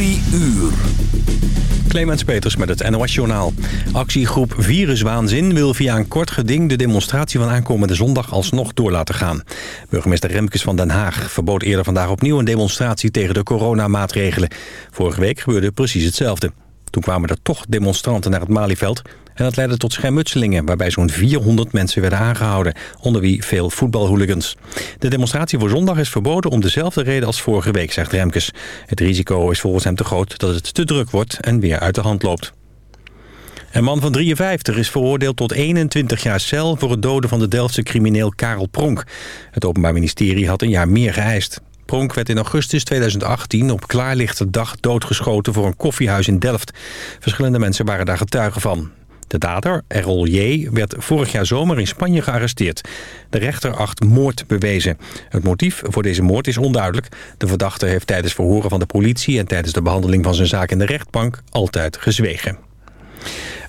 Drie uur. Clemens Peters met het NOS-journaal. Actiegroep Viruswaanzin wil via een kort geding... de demonstratie van aankomende zondag alsnog door laten gaan. Burgemeester Remkes van Den Haag verbood eerder vandaag opnieuw... een demonstratie tegen de coronamaatregelen. Vorige week gebeurde precies hetzelfde. Toen kwamen er toch demonstranten naar het Malieveld... En dat leidde tot schermutselingen waarbij zo'n 400 mensen werden aangehouden, onder wie veel voetbalhooligans. De demonstratie voor zondag is verboden om dezelfde reden als vorige week, zegt Remkes. Het risico is volgens hem te groot dat het te druk wordt en weer uit de hand loopt. Een man van 53 is veroordeeld tot 21 jaar cel... voor het doden van de Delftse crimineel Karel Pronk. Het Openbaar Ministerie had een jaar meer geëist. Pronk werd in augustus 2018 op klaarlichte dag doodgeschoten... voor een koffiehuis in Delft. Verschillende mensen waren daar getuigen van. De dader, Errol J., werd vorig jaar zomer in Spanje gearresteerd. De rechter acht moord bewezen. Het motief voor deze moord is onduidelijk. De verdachte heeft tijdens verhoren van de politie... en tijdens de behandeling van zijn zaak in de rechtbank altijd gezwegen.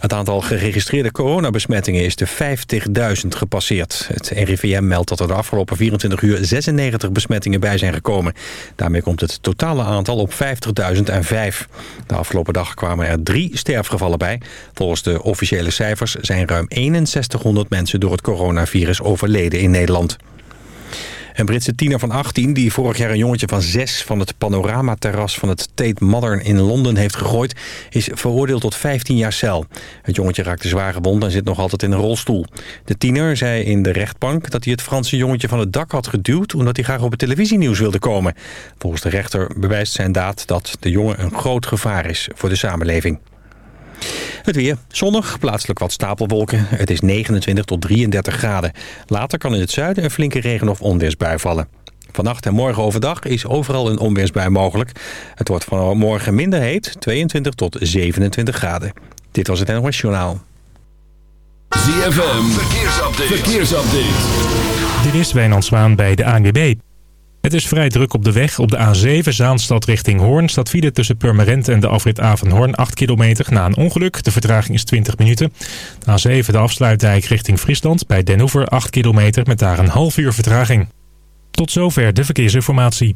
Het aantal geregistreerde coronabesmettingen is de 50.000 gepasseerd. Het RIVM meldt dat er de afgelopen 24 uur 96 besmettingen bij zijn gekomen. Daarmee komt het totale aantal op 50.005. De afgelopen dag kwamen er drie sterfgevallen bij. Volgens de officiële cijfers zijn ruim 6100 mensen door het coronavirus overleden in Nederland. Een Britse tiener van 18 die vorig jaar een jongetje van 6... van het panoramaterras van het Tate Modern in Londen heeft gegooid... is veroordeeld tot 15 jaar cel. Het jongetje raakte zwaar gewond en zit nog altijd in een rolstoel. De tiener zei in de rechtbank dat hij het Franse jongetje van het dak had geduwd... omdat hij graag op het televisienieuws wilde komen. Volgens de rechter bewijst zijn daad dat de jongen een groot gevaar is voor de samenleving. Het weer. Zonnig, plaatselijk wat stapelwolken. Het is 29 tot 33 graden. Later kan in het zuiden een flinke regen- of onweersbui vallen. Vannacht en morgen overdag is overal een onweersbui mogelijk. Het wordt vanmorgen minder heet, 22 tot 27 graden. Dit was het NOS Journaal. ZFM, verkeersupdate. verkeersupdate. Dit is Wijnand Zwaan bij de ANWB. Het is vrij druk op de weg. Op de A7 Zaanstad richting Hoorn staat file tussen Purmerend en de afrit Avenhoorn 8 kilometer na een ongeluk. De vertraging is 20 minuten. De A7 de afsluitdijk richting Friesland bij Den Hoever 8 kilometer met daar een half uur vertraging. Tot zover de verkeersinformatie.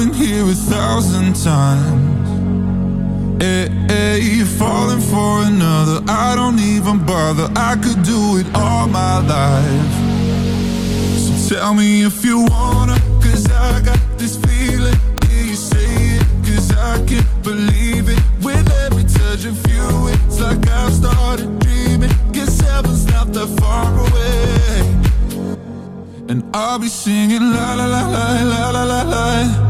Been here a thousand times. Eh, eh, hey, hey, falling for another. I don't even bother. I could do it all my life. So tell me if you wanna, cause I got this feeling. Yeah, you say it, cause I can't believe it. With every touch of you, it's like I've started dreaming. Guess heaven's not that far away. And I'll be singing la la la la la la la la.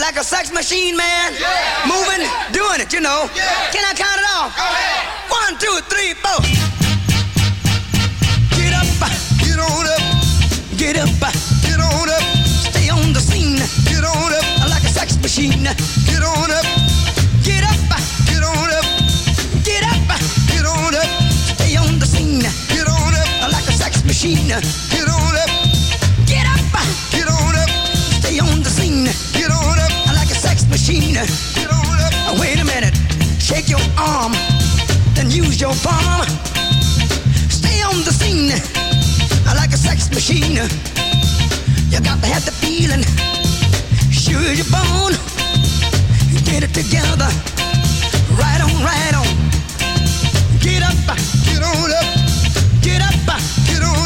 like a sex machine, man. Moving, doing it, you know. Can I count it off? One, two, three, four. Get up, get on up, get up, get on up. Stay on the scene. Get on up, like a sex machine. Get on up, get up, get on up, get up, get on up. Stay on the scene. Get on up, like a sex machine. Get on up, get up, get on up. Stay on the scene. machine. Wait a minute, shake your arm, then use your palm. Stay on the scene like a sex machine. You got to have the feeling, sure you're born. Get it together, right on, right on. Get up, get on up, get up, get on.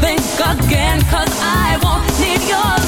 think again, cause I won't need your